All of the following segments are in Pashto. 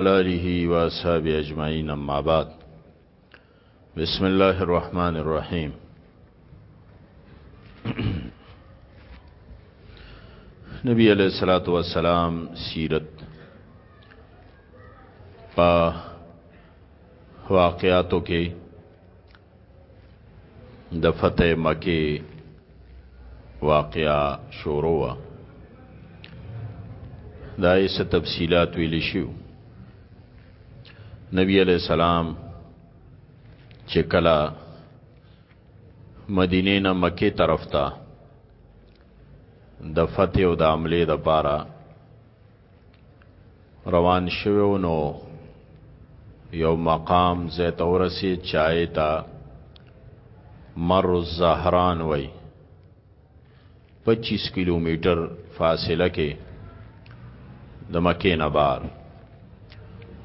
لاله و اصحاب اجمعین اما بعد بسم الله الرحمن الرحیم نبی علیہ الصلات والسلام سیرت په واقعاتو کې د فتح مکی واقعا شروع وا دا یې څه تفصيلات ویل شو نبی علیہ السلام چې کله مدینه نه مکه طرف ته د فتح او د عملې د پاره روان شوو نو یو مقام زیت اورسی چای تا مر الزهران وای 25 کیلومتر فاصله کې د مکې نه بار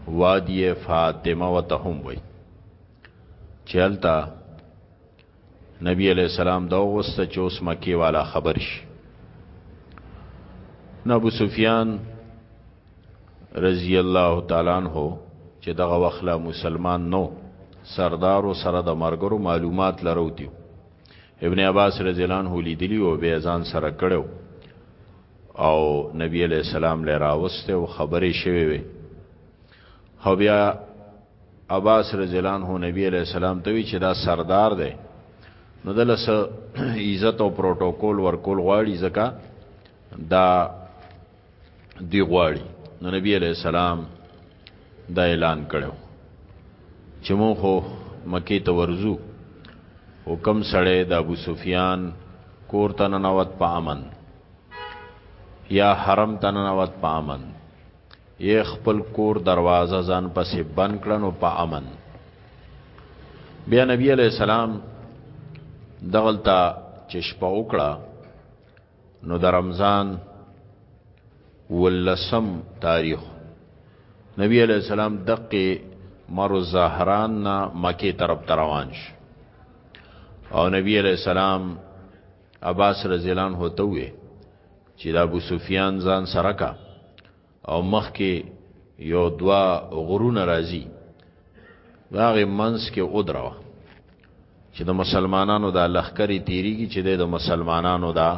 وادی فاطمه وتهم وای چلتا نبی علیہ السلام دا وغوسته چې اوس مکی والا خبر شي نبو سفیان رضی الله تعالی عنہ چې دغه وخت لا مسلمان نو سردارو سره د مرګرو معلومات لرو دیو ابن عباس رضی الله عنه لیدلی او به ځان سره کړو او نبی علیہ السلام لراوسته او خبرې شوي وي او بیا عباس رضی الله عنه نبی علیہ السلام ته وی چې دا سردار دی نو دلس عزت او پروتوکول ورکول غواړي ځکه دا دی غواړي نو نبی علیہ السلام دا اعلان کړو چې مون خو مکی ته ورزو او کم سړی د ابو سفیان کور تننوت په امن یا حرم تننوت په امن یې خپل کور دروازه ځان پسې بند کړه نو په امن بیا نبی علی السلام دغلتا چې شپه وکړه نو د رمضان ولسم تاریخ نبی علی السلام دقه مرو زهران نه مکی طرف روان شو او نبی علی السلام عباس رضی الله عنه ته وې چې د ابو سفیان ځان سره کا او مخ کې یو دوا غرونه راځي هغه منس کې اودرو چې د مسلمانانو د لخرې تیریږي چې د مسلمانانو دا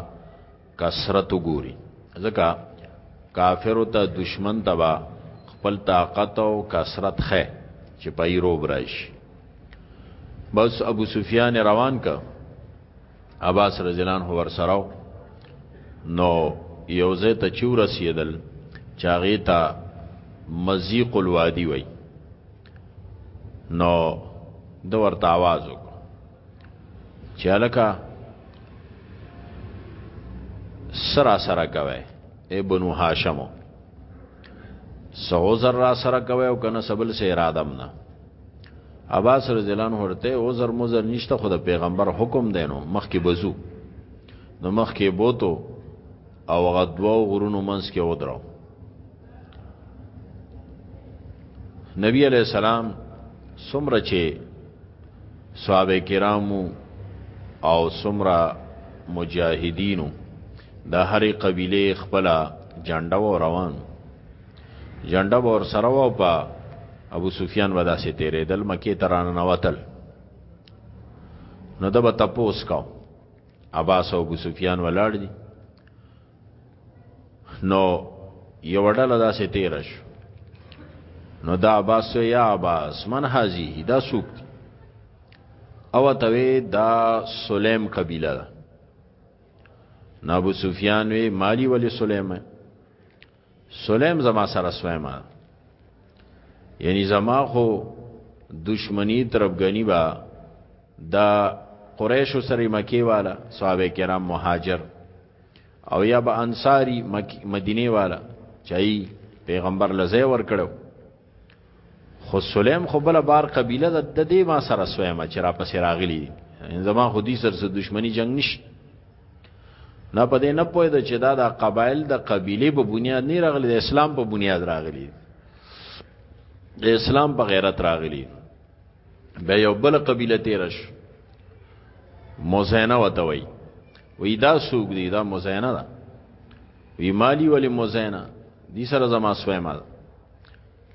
کثرت وګوري ځکه کافر ته دشمن تبا خپل طاقت او کثرت خې چې پیرو برایش بس ابو سفیان روان کا عباس رضی الله عنه ورسره نو یوزه ته چور رسیدل چاغی ته مزیق الوادی وای نو د ورته आवाज وکړه چې الکه سرا سرا کوي اے بنو هاشمو سو زر را سره کوي او کنه سبل سه ارادم نه عباس رضی الله عنه ورته او زر مزر نشته خو د پیغمبر حکم دینو مخ کې بزو نو مخ کې بوتو او غدوا غرونو منس کې ودرو نبی علیہ السلام سمره چې صحابه کرامو او سمره مجاهدینو د هرې قبیله خپل جنډه و روان جنډه به ور سره و په ابو سفیان ودا سي تیرې دل مکه ترانه نوتل نو دبا تپوس کاو عباس او ابو سفیان ولاړ دي نو یو ډله دا سي تیر شو نو دا عباس یا عباس من حاجی دا سوق او توی دا سلیم قبیله ده نو ابو سفیان وی مالی ولی سلیم سلیم زما سره سویما یعنی زما خو دشمنی طرفګنی با دا قریش سره مکی والا صحابه کرام مهاجر او یا به انصاری مدینه والا چای پیغمبر لزه ور کړو خو سلیم خو بل بار قبیله د د دې ما سره سویمه چې را پسې راغلی دي ان زما خو دې سره څه دښمنی جنگ نشته نه په دې نه پوهې د چې دا د قبایل د قبیله په بنیاد نه راغلی د اسلام په بنیاد راغلی د اسلام په غیرت راغلی به یو بل قبیله تیرش مزینه وته وی وی دا سوق دی دا مزینه ده وی مالی ولی مزینه دې سره زما سویمه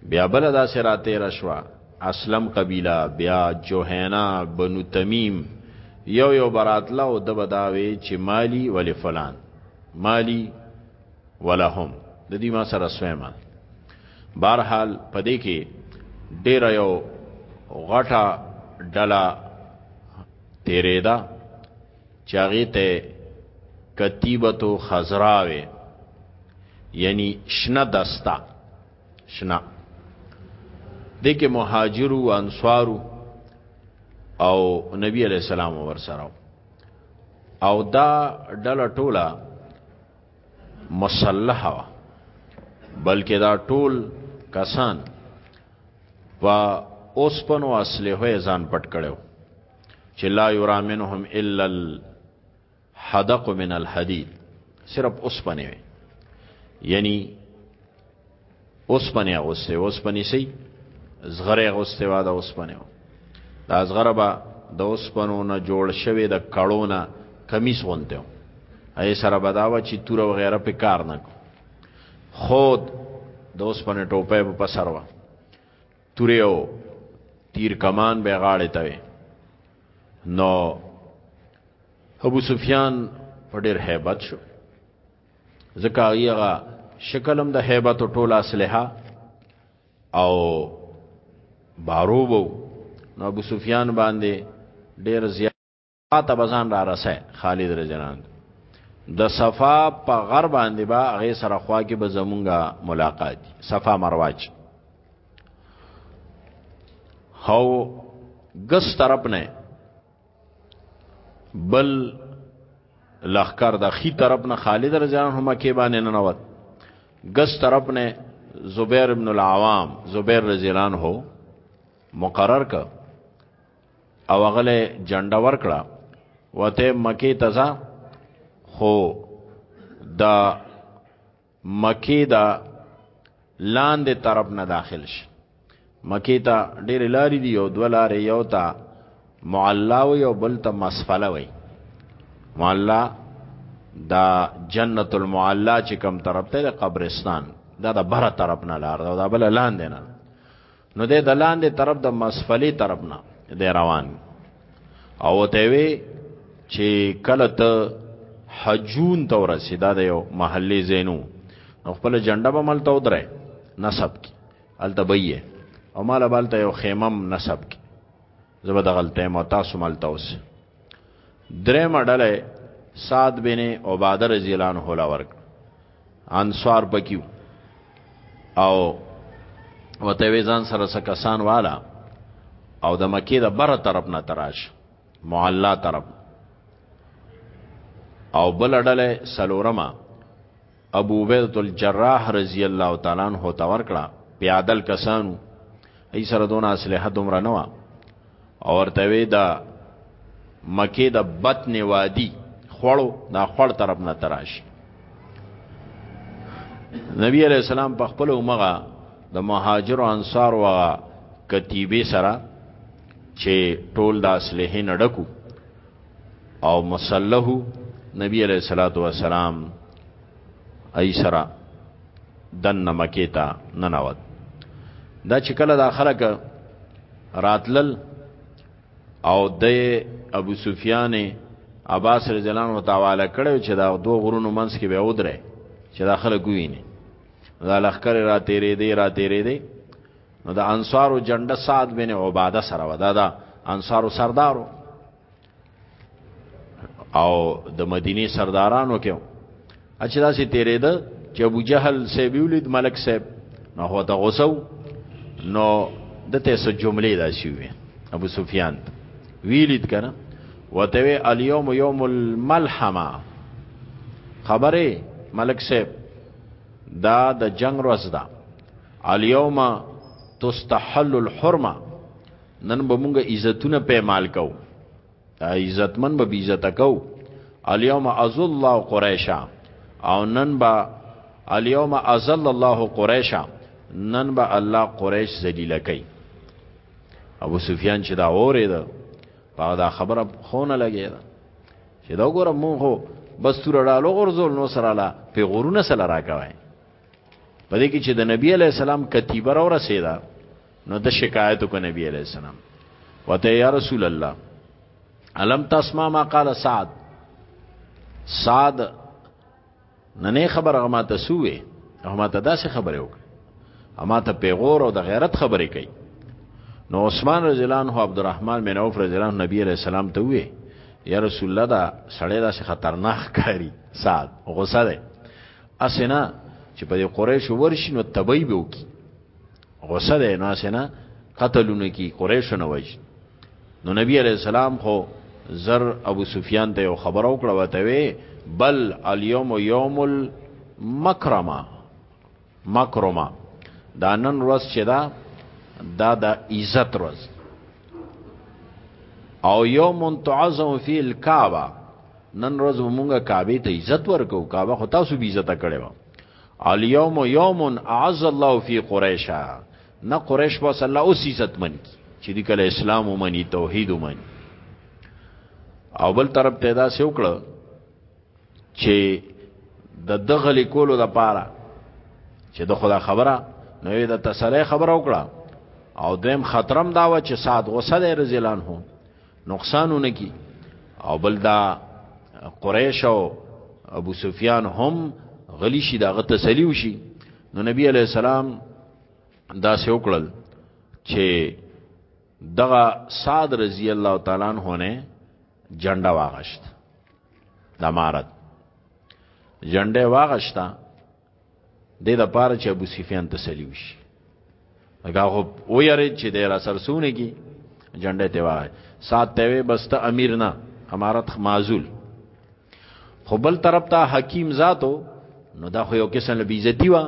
بیا بل دا سره تیر شوا اسلم قبیله بیا جوهینا بنو تمیم یو یو براتلا او د بداوی چې مالی ول فلان مالی ولهم د دې ما سره سویما بهرحال پدې کې ډیر یو غټه ډلا تیرې ده چې هغې ته کتیبتو خزراوې یعنی شنه دستا شنه دې کې مهاجرو او انصارو او نبی علی السلام ورسره او دا ډله ټوله مسلحه وا بلکې دا ټول کسان په اوسپنو اصله ځان پټ کړو چې لا یرا منهم الا الحدق من الحديد صرف اوسپنه وي یعنی اوسپنه اوسته اوسپنه سي زغره اوسته وا د اوسپنه دا زغره با د اوسپنو نه جوړ شوی د کړونه کمیس غونته ای سره بداوه چې تور او غیره په کار نه خود د اوسپنه ټوپه په سروا تورې او تیر کمان به غاړې ته وي نو ابو سفیان په ډېر hebat شو ځکه هغه شکلم د hebat او ټوله اسلحه او باروبو نو ابو سفیان باندې ډېر زیات پاته بزان را رسه خالد رجنان د صفا په غر باندې با هغه سره خوا کې به زمونږه ملاقات صفا مرواج هو ګس طرف نه بل لخر د خي طرف نه خالد رجنان هم کې باندې نه نوت ګس طرف نه زبیر ابن العوام زبیر رجنان هو مقرر کړ او غله جنډه ورکړه وته مکی تزا خو دا مکی دا لاندې طرف نه داخل شي مکی ته ډېر لارې دی او دوه لارې یو ته معلا وي او بل ته مسفله وي معلا دا جنت المعلا چې کم طرف ته قبرستان دا د بره طرف نه لار دا بل لاندې نه نو د دلان د طرف د مسفلی طرف نه د روان او ته وی چې کله ته حجون ته ورسیدا د یو محلي زینو نو خپل جنډه به ملته ودره نسب کی التبیه او مال بالته یو خیمم نسب کی زبر دغلطه ما تاسو مال تاسو درې مډله سعد بن عباده رضی الله عنه لا ورک انصار بکیو او وته ویزان سره سکسان والا او د مکی د بره طرف نه تراش معلا طرف او بل ډله سلورما ابو عبیدة الجراح رضی الله تعالی عنه ته ورکړه، پیادل کسان وو، هغوی سره دونه اسلحه دومره نه وه او ورته ویې د مکې د بطن وادي خوړو دا خوړ طرف نه ته راشي. نبی علیه السلام په خپل همغه د مهاجرو انصارو هغه کتیبې سره چې ټول د اسلحې نه ډکو او مصلحو نبی علیہ الصلوۃ والسلام ای سرا دن مکه تا ننوت دا چې کله دا خلک راتلل او د ابو سفیان عباس رضی الله عنه تعالی کړو چې دا دوه غرونو منځ کې به ودره چې دا خلک ویني دا لخر را تیرې دی را تیرې دی نو د انصارو جنډه سعد بن عباده سره ودا دا انصارو سردارو او د مدینه سردارانو کې اچھا داسې تیرې ده چې ابو جهل سیب ولید ملک سیب نو هو ته غوسو نو دته سو جملې داسې وي ابو سفیان ویلید کنه وته وی الیوم یوم الملحمه خبره ملک سیب دا د جنگ ورځ ده الیوم تستحل الحرمه نن به مونږه عزتونه پیمال کو عزتمن به بی عزت کو الیوم ازل الله قریشا او نن با الیوم ازل الله قریشا نن با الله قریش ذلیل کئ ابو سفیان چې دا اورې ده په دا خبره خونه لګی ده چې دا ګوره مونږ بس تور ډالو غرزول نو سره لا په غرونه سره راکوي په دې کې چې د نبی علی السلام کتیبه را ورسېده نو د شکایت کو نبی علی السلام وته یا رسول الله علم تسمع ما قال سعد سعد ننې خبر غما ته سوې غما ته داسې خبره وکړه اما ته پیغور او د غیرت خبرې کوي نو عثمان رضی الله عنه عبدالرحمن بن عوف رضی الله عنه نبی علیہ السلام ته وې یا رسول الله دا سړی دا خطرناک کاری سعد غوسه ده اسنه چې په قریشو ورشي نو تبعی به وکي غوسه ده نو اسنه قتلونه کی قریشو نه وای نو نبی علی السلام خو زر ابو سفیان ته یو خبر او کړه وته وی بل الیوم یوم المکرمه مکرمه دا نن ورځ چې دا دا د عزت ورځ او یوم تعظم فی الکعبه نن روز موږ کعبه ته عزت ورکو کعبه خو تاسو به عزت کړې و الیوم یوم اعز الله فی قریشا نه قریش بس الله اوس عزت من کی چې دی کله اسلام ومني توحید ومني او بل طرف ته دا سې وکړه چې د دغه لیکولو د پاره چې د خدا خبره نو یې د تسلی خبره وکړه او دیم خطرم دا و چې سعد غصه دی رضی الله عنه نقصانونه کی او بل دا قریش او ابو سفیان هم غلی شي داغه تسلی وشي نو نبی علی السلام دا سه وکړل چې دغه صاد رضی الله تعالی عنہ نه جنډه واغشت د امارت جنډه واغشتا دې د پاره چې ابو سفیان تسلی وشي هغه هو ویری چې د را سرسونه کی جنډه ته وای سات ته وی بس ته امیر نه امارت معزول خو بل طرف ته حکیم ذاتو نو دا خو یو کیسه لبی عزتی وا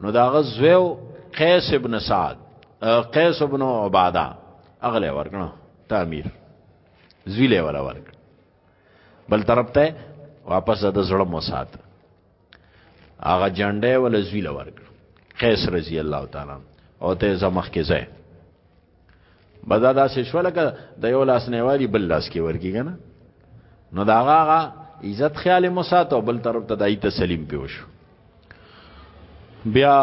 نو دا غزویو قیس ابن سعد قیس ابن عباده اغله ورکنه ته امیر زویله ولا ورک بل طرف ته واپس د زړه مو سات هغه جنډه ول زویل ورکړ قیس رضی الله تعالی او ته زمخ کې ځای بدا دا سه شو لکه د یو لاس نه والی بل لاس کې ورکی کنه نو دا هغه عزت خیال مو ساتو بل طرف ته دای تسلیم پیوش بیا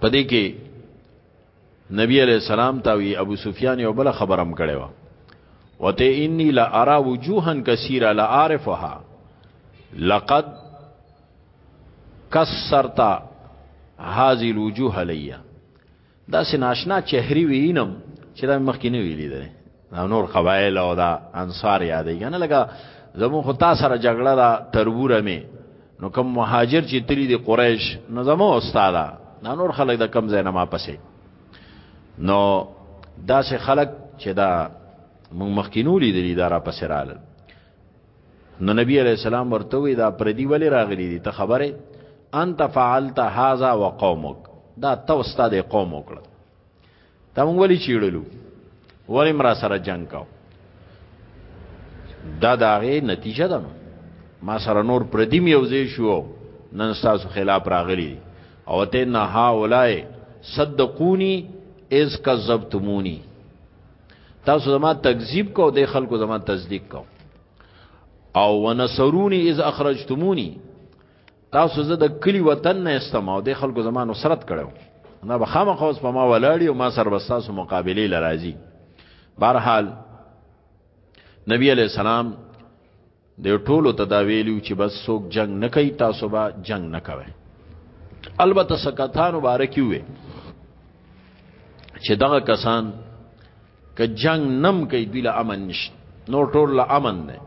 پدې کې نبی علیہ السلام ته وی ابو سفیان یو بل خبرم کړي وا وته انی لا ارا وجوها کثیره لا عارفها لقد کسرت هذه الوجوه لیا دا سناشنا چهري وینم چې دا مخکې نه ویلې ده دا نور قبایل او دا انصار یادې کنه لګه زمو خو تاسو سره جګړه دا تربوره می نو کوم مهاجر چې تری دی قریش نو زمو استاد دا نور خلک د کم زینه ما پسې نو دا سه خلک چې دا مخکینو لیدلی دا را پسې رااله نو نبی علیہ السلام ورته وی دا پردی ولی راغلی دي ته خبره انت فعلت هذا وقومك دا تو استاد قوم وکړه تا مونږ ولی چیړلو ولی مرا سره جنگ کاو دا داغه نتیجه ده ما سره نور پردی میوزې شو نن تاسو خلاف راغلی او ته نه هاولای صدقونی از کذبتمونی تاسو زما تکذیب کو د خلکو زما تصدیق کو او ونصرونی اذ اخرجتمونی تاسو زه د کلی وطن نه استم او د خلکو زما نصرت کړو نه به خامخ اوس په ما ولاړی او ما سر بساسو مقابله لرازی بهرحال نبی علیہ السلام دی ټولو ته دا ویلیو چې بس څوک جنگ نه کوي تاسو به جنگ نه کوئ البته سکتانو باره کې وي چې دغه کسان که جنگ نم کوي دوی له امن نشته نور ټول له امن نه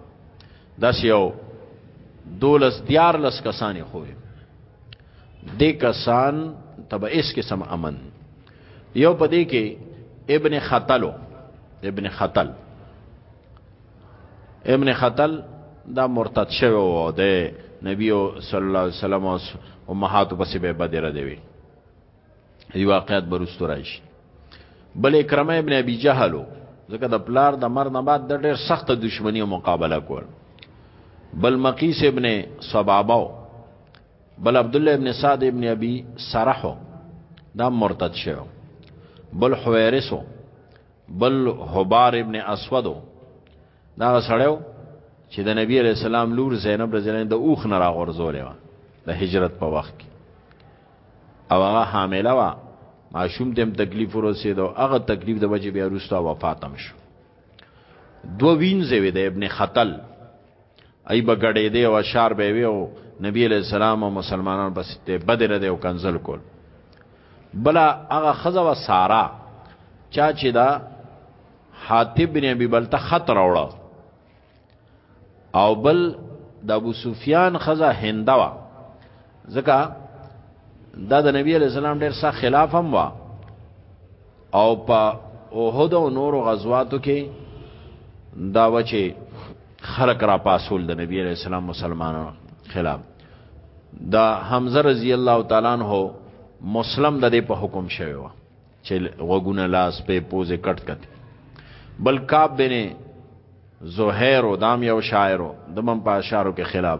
داس یو دولس دیار لس کسانې خو دې کسان تبع اس کې سم امن یو پدې کې ابن خطلو ابن خطل ابن خطل دا مرتد شوی و د نبی صلی الله علیه وسلم او امهات پسې به بدره دی وی دی واقعیت برستو راشي بل اکرمه ابن ابي جهلو ځکه د پلار د مر نه بعد د ډېر سخت دښمنی او مقابله کول بل مقیس ابن صبابو بل عبد الله ابن سعد ابن ابي سرحو دا مرتد شوی بل حویرسو بل حبار ابن اسودو دا سړیو چې د نبی علی السلام لور زینب رضی الله د اوخ نه راغورځولې و د هجرت په وخت کې او هغه حامله و ماشوم تم تکلیف ورسېد او هغه تکلیف د وجه بیا روستا وفاتم شو دو وینځه وی د ابن خطل ای به غړې دی او اشار به وی او نبی علیہ السلام او مسلمانان بس ته بدر دی او کنزل کول بلا هغه خزه و سارا چا چې دا حاتب بن ابي بلته خط راوړ او بل د ابو سفیان خزه هندوا ځکه دا د نبی علی السلام ډیر سخت خلاف هم وا او په اوهد او نور غزواتو کې دا وچه خلق را پاسول د نبی علی السلام مسلمانانو خلاف دا حمزه رضی الله تعالی عنہ مسلم د دې په حکم شوی و چې وګونه لاس په پوزې کټ کټ بل کعب بن زهیر او دام یو شاعر د مم په اشارو کې خلاف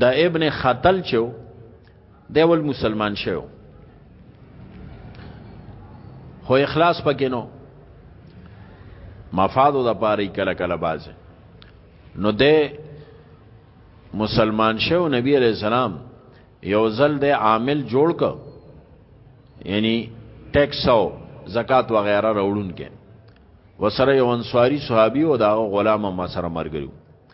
د ابن خطل چو دی ول مسلمان شو خو اخلاص پکې نو مفادو د پاره کله کله بازه نو د مسلمان شو نبی علیہ السلام یو ځل د عامل جوړ ک یعنی ټیکس او زکات و غیره راوړون کې وسره یو انصاری صحابي او دا غلام هم سره مرګرو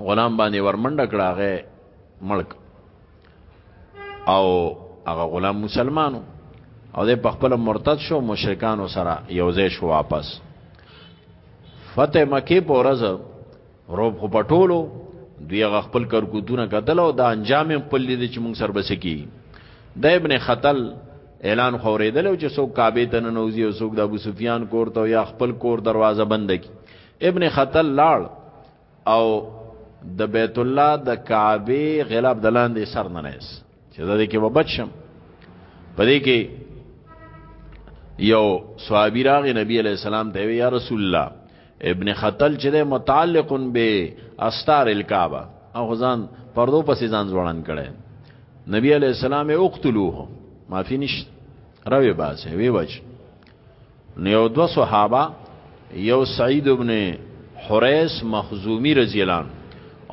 غلام باندې ورمنډه کړه هغه ملک او هغه غلام مسلمانو او د خپل مرتد شو مشرکانو سره یوځای شو واپس فتح مکه په ورځ روب خو پټولو دوی هغه خپل کرکوتونه قتل او د انجام خپل لید چې موږ سر بس کی د ابن خطل اعلان خوریدل چې څوک کعبه ته نه نوځي او څوک د ابو سفیان کور ته یا خپل کور دروازه بند کی ابن خطل لاړ او د بیت الله د کعبه غلاب د لاندې سر نه نس چې دا دې کې به بچم پدې کې یو صحابي راغی نبی علی السلام ته یا رسول الله ابن خطل چې متعلق به استار الکعبه او ځان پردو پسې ځان ځوړان کړي نبی علی السلام یې وقتلوه معافي نشته راوي باسه وی وجه نیو دو صحابه یو سعید ابن حریس مخزومی رضی اللہ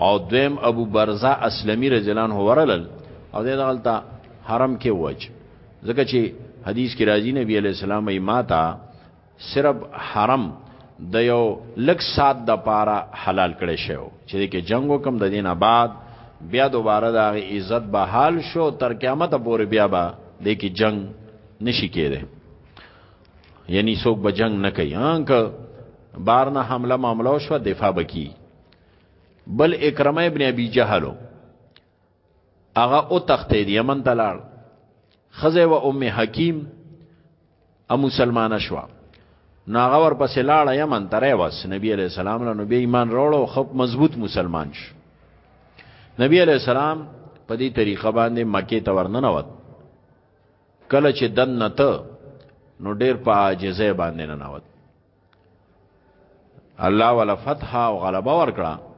او دویم ابو برزا اسلمی رضی اللہ عنہ ورلل او دې دغلتا حرم کې وج ځکه چې حدیث کې راځي نبی علی السلام یې ماتا صرف حرم د یو لک سات د پاره حلال کړي شو چې کې جنگ وکم د دینه بعد بیا دوباره د عزت به حال شو تر قیامت پورې بیا به د کې جنگ نشي کېده یعنی څوک به جنگ نه کوي هانکه بار نه حمله معاملو شو دفاع بکی بل اکرمه ابن ابي جهلو هغه او تختې دی یمن تلال خزه و ام حکیم ا مسلمانه شو ناغه ور پسې لاړه یمن ترې واس نبی علی السلام له نبی ایمان راوړو خپ مضبوط مسلمان شو نبی علی السلام په دې طریقه باندې مکه ته ورننوت کله چې دنه ته نو ډیر په عاجزه باندې نه نوت الله ولا فتح او غلبه ورکړه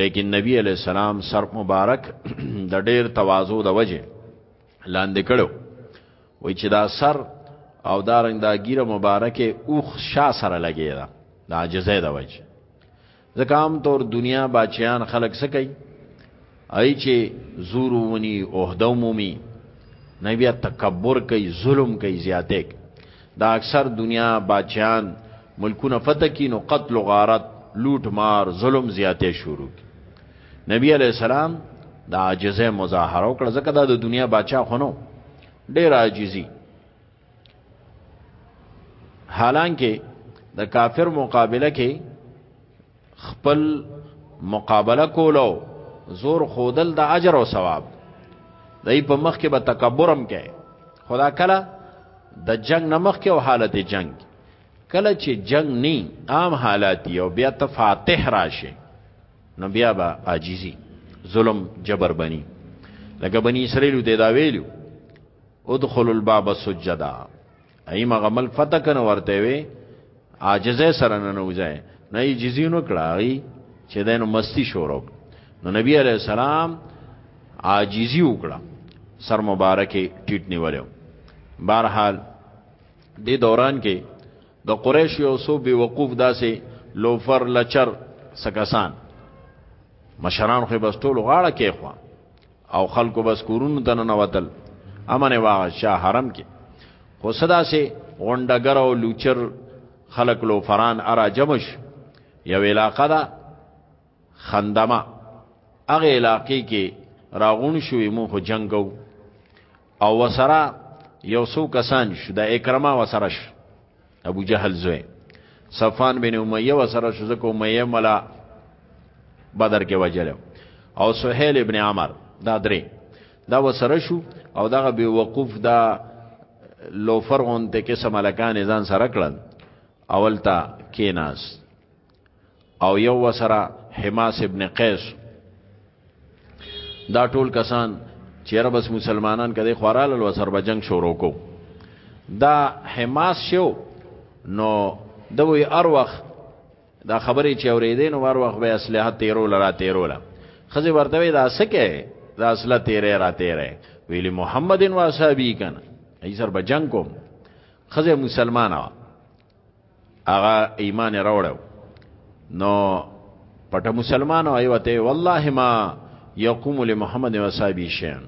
لیکن نبی علی السلام سر مبارک د ډیر تواضع د وجه لاندې کړو وای چې دا سر او دا رنگ دا ګیره مبارکه اوخ شا سره لګی دا د عاجزه د وجه ځکه عام طور دنیا بچیان خلک سکی ای چې زور ونی عہده مومي نه بیا تکبر کوي ظلم کوي زیاته دا اکثر دنیا بچیان ملکونه فتح کی نو قتل و غارت لوټ مار ظلم زیاته شروع کی نبی علیہ السلام دا عاجزه مظاهره وکړه ځکه دا د دنیا بچا خونو ډیر عاجزی حالانکه د کافر مقابله کې خپل مقابله کولو زور خودل د اجر او ثواب دای په مخ کې به تکبرم کې خدا کله د جنگ نمخ کې او حالت جنگ کله چې جنگ نی عام حالات یو بیا ته فاتح راشه نو بیا به عاجزی ظلم جبر بنی لکه بنی اسرائیل ته دا ویلو ادخل الباب سجدا ایم غمل فتح کنه ورته وی عاجزه سره نه نوځه نه یې جزینو کړای چې دینو مستی شروع نو نبی علی السلام عاجزی وکړه سر مبارک ټیټ نیولیو بهرحال دې دوران کې د قریش یو سو بی وقوف داسې لوفر لچر سکسان مشران خو بس ټول غاړه کې خو او خلکو بس کورونو ته ننوتل امن واغ شاه حرم کې خو صدا سي غونډګر او لوچر خلک لو فران ارا جمش یو علاقه ده خندمه هغه علاقې کې راغون شوې مو خو جنگو او وسره یو سو کسان شو د اکرمه وسره شو ابو جهل زوی صفان بن امیه وسره شو زکه امیه ملا بدر کې وجلو او سهیل ابن عمر دا درې دا وسره شو او دغه به وقوف دا لوفر غونته کې سملکان ځان سره کړل اولتا کیناس او یو وسره حماس ابن قیس دا ټول کسان چیرې بس مسلمانان کده خورال له سر به جنگ شروع کو دا حماس شو نو دوی ار وخت دا خبرې چې اورېدې نو ور وخت به اسلحه تیرول را تیرول خزه ورته وی دا سکه دا اصله تیرې را تیرې ویلی محمدن واسابی کن ایسر بجنگ کوم خزه مسلمان وا هغه ایمان راوړو نو پټه مسلمانو ایوته والله ما یقوم لمحمد و صاحبی شین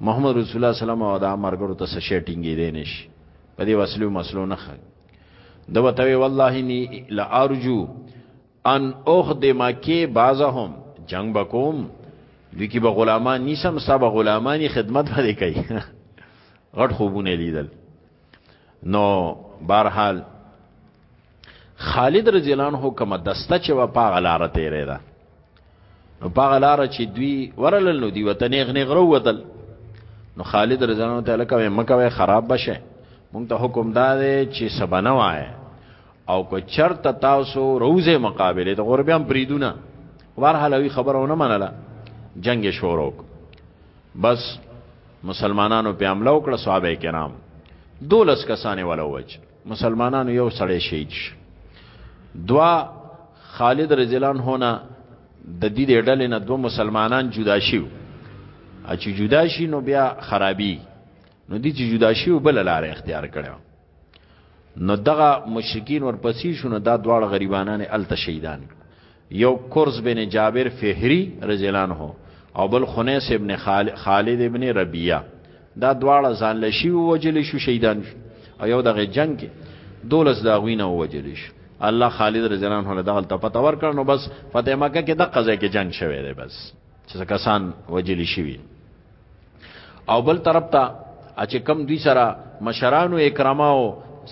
محمد رسول الله صلی الله علیه و آله مرګرو ته سشټینګې دینش په دې وسلو مسلو نه خل د وتوی والله نی لا ارجو ان اخدم کی بعضهم جنگ بکوم دوی کی به غلامان نیسم سبا غلامانی خدمت باندې کوي غټ خوبونه لیدل نو بهرحال خالد رضی الله عنه کومه دسته چې و پاغه لار تیرې ده نو پاغه لار چې دوی ورلل نو دی وطن غنی غرو وتل نو خالد رضی الله عنه تعالی کوي مکه خراب بشه مونږ ته حکم داده چې سبنه وای او کو چرته تاسو روزه مقابله د غربیان بریدونه ورحلوی خبرونه منله جنگ شروع بس مسلمانانو په حمله وکړه صحابه کرام دولس کسانې ولا وچ مسلمانانو یو سړی شهید شي دوا خالد رضی الله عنه نه د دې د ډلې نه دوه مسلمانان جدا شیو چې جدا شي نو بیا خرابي نو دي چې جدا شي بل لار اختیار کړو نو دغه مشرکین ورپسې شو نو دا دواړه غریبانان الته شهیدان یو کورس بن جابر فهری رضی الله عنه او بل خنیس ابن خالد ابن ربیعه دا دواړه ځان لشي وجل شو شهیدان شو او یو دغه جنگ کې دولس داغوینه وجل شو الله خالد رضی الله عنه دغه ته پته ورکړ نو بس فتح مکه کې د قضا کې جنگ شوه دی بس چې کسان وجل شي او بل طرف ته چې کم دوی سره مشرانو اکرما او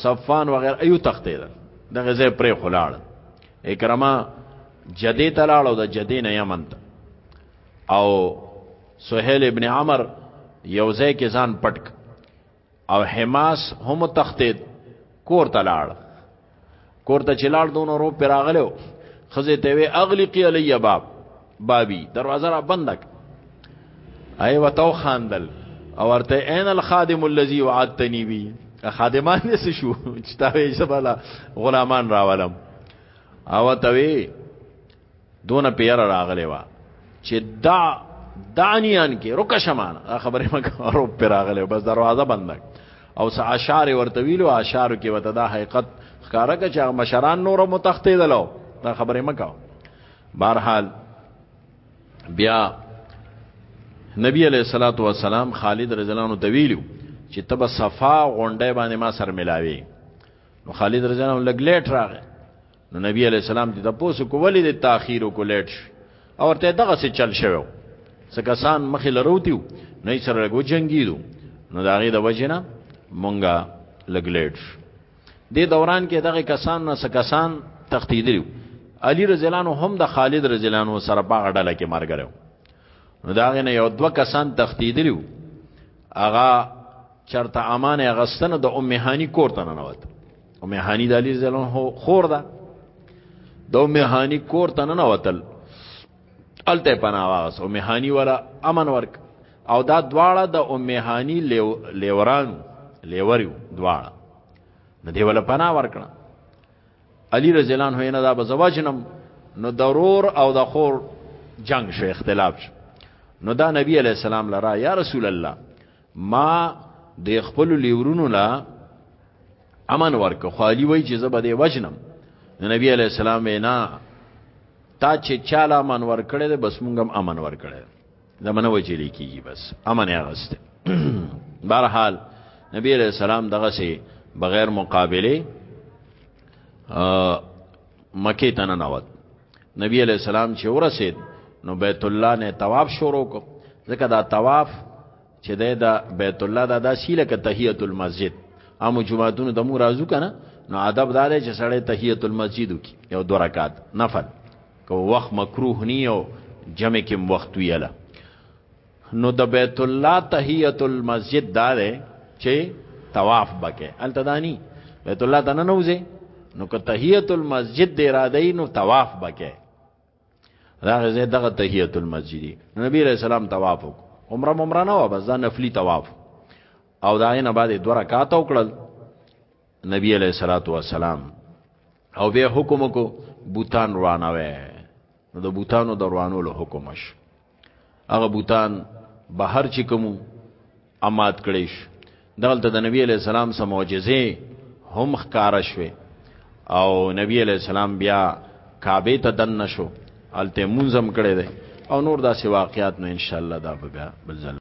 صفان وغیرہ ایو تختې ده دغه ځای پرې خلاړ اکرما جدې تلاړ او د جدې نه یمن ته او سهیل ابن عمر یو ځای کې ځان پټک او حماس هم تختید کور ته لاړ کور ته چې لاړ دونو رو پر راغلو خزه ته وی اغلی قی علی باب بابی دروازه را بندک ای وتو خاندل او ورته عین الخادم الذی وعدتنی بی خادمان دې شو چې تا یې سباله غلامان راولم او ته وی دونه پیر راغلی وا چې دا دانیان کې رک شمان خبره مګه رو پر راغلی بس دروازه بند او س اشعار ورته ویلو اشعار کې وته دا حقیقت ښکارا کې چې مشران نور متخته دلو دا خبره مګه بهرحال بیا نبی علیہ الصلوۃ والسلام خالد رضی الله عنه دویلو چې تب صفا غونډه باندې ما سر ملاوي نو خالد رضی الله لګ لیټ راغی نو نبی علی السلام دې تاسو کو ولې د تاخير کو لیټ شو او ورته دغه څه چل شوو سکسان مخې لروتیو نه سره لګو جنگیدو نو دا غي د وجنه مونږه لګلیټ دې دوران کې دغه کسان نه سکسان تختیدلو علی رضی الله عنه هم د خالد رضی الله عنه سره په غډله کې مرګ لرو نو دا غي نه یو دوه کسان تختیدلو اغا چرته امان غستنه د امهانی کور ته نه وته او مهانی د علی زلون خور ده دو مهانی کور ته نه وتل الته پناه واغس او مهانی ولا امن ورک او دا دواړه د ام مهانی لیو لیورانو لیوریو دواړه نو دی ولا پناه ورکړه علی رضی الله عنه نه دا بزواجنم نو ضرور او د خور جنگ شو اختلاف شو نو دا نبی علی السلام لرا یا رسول الله ما د خپل لیورونو لا امن ورک خو علی وای چې زبر دی وجنم نو نبی علی السلام وینا تا چې چاله امن ور کړی دی بس مونږ هم امن ور کړی زمونه وجل کیږي بس امن یې غست بهرحال نبی علیہ السلام دغه سي بغیر مقابله مکه ته نه نوت نبی علیہ السلام چې ورسید نو بیت الله نه طواف شروع کو ځکه دا طواف چې دا بیت الله دا داسیله ک تحیت المسجد امو جمعهتون د مو رازو کنه نو ادب دا دی چې سړی تحیت المسجد کی یو دو رکعات نفل کو وخت مکروه نیو جمع کې وخت ویله نو د بیت الله تحیت المسجد دا ده چې طواف بکې الته دانی بیت الله ته نه نوځي نو که تحیت المسجد دی را دی نو طواف بکې دا غزه دغه تحیت المسجد نبی رسول سلام طواف وک عمره عمره نه و بس دا نفلی طواف او دا نه بعد دوه رکعات وکړل نبی علیہ الصلوۃ والسلام او به حکم کو بوتان روانه و نو د بوتانو د روانولو حکم شو هغه بوتان بهر چې کوم امات کړي شو دغلت د نبی علی السلام سم معجزه هم ښکار شوه او نبی علی السلام بیا کعبه ته دن نشو الته منظم کړي دي او نور داسې واقعات نو ان شاء الله دا به بل